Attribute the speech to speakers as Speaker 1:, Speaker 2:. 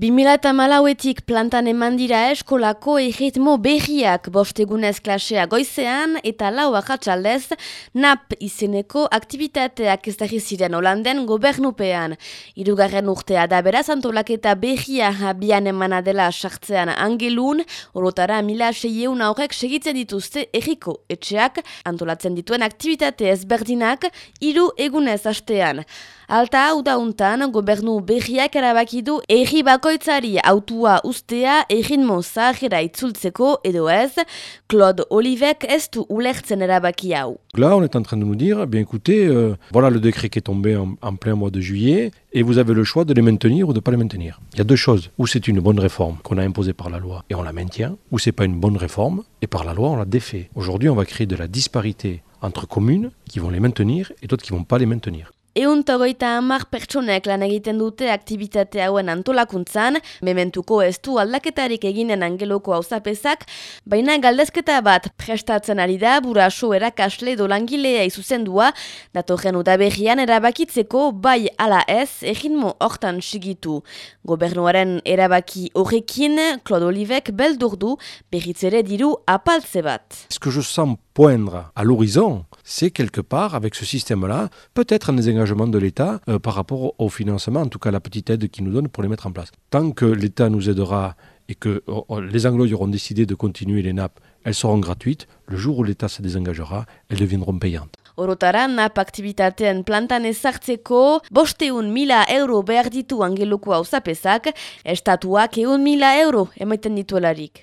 Speaker 1: 2008etik plantan eman dira eskolako erritmo berriak bostegunez klasea goizean eta lau ahatsaldez NAP izeneko aktivitateak ez ziren holanden gobernupean. Irugarren urtea da beraz antolaketa berria bian emana dela sartzean angelun, orotara mila seieun aurrek segitzen dituzte erriko etxeak antolatzen dituen aktivitate ezberdinak iru egunez astean. Alta hau dauntan, gobernu berriak erabakidu erri bakoitzari autua ustea erritmo zahera itzultzeko edo ez, Claude Olivek ez du ulertzen erabaki hau.
Speaker 2: Là, on est en train de nous dire, bien écoutez, euh, voilà le décret qui est tombé en, en, plein mois de juillet, et vous avez le choix de les maintenir ou de ne pas les maintenir. Il y a deux choses. Ou c'est une bonne réforme qu'on a imposée par la loi et on la maintient, ou c'est pas une bonne réforme et par la loi on la défait. Aujourd'hui, on va créer de la disparité entre communes qui vont les maintenir et d'autres qui vont pas les maintenir.
Speaker 1: Euntogoita hamar pertsonek lan egiten dute aktivitate hauen antolakuntzan, mementuko ez du aldaketarik eginen angeloko hauzapezak, baina galdezketa bat prestatzen ari da buraso erakasle do langilea izuzendua, datorren udaberrian erabakitzeko bai ala ez egitmo hortan sigitu. Gobernuaren erabaki horrekin, Claude Olivek beldurdu berritzere diru apaltze bat.
Speaker 2: Que je sens poindre à l'horizon, c'est quelque part, avec ce système-là, peut-être un désengagement de l'État euh, par rapport au financement, en tout cas la petite aide qu'il nous donne pour les mettre en place. Tant que l'État nous aidera et que oh, oh, les Anglo auront décidé de continuer les nappes, elles seront gratuites. Le jour où l'État se désengagera, elles deviendront payantes.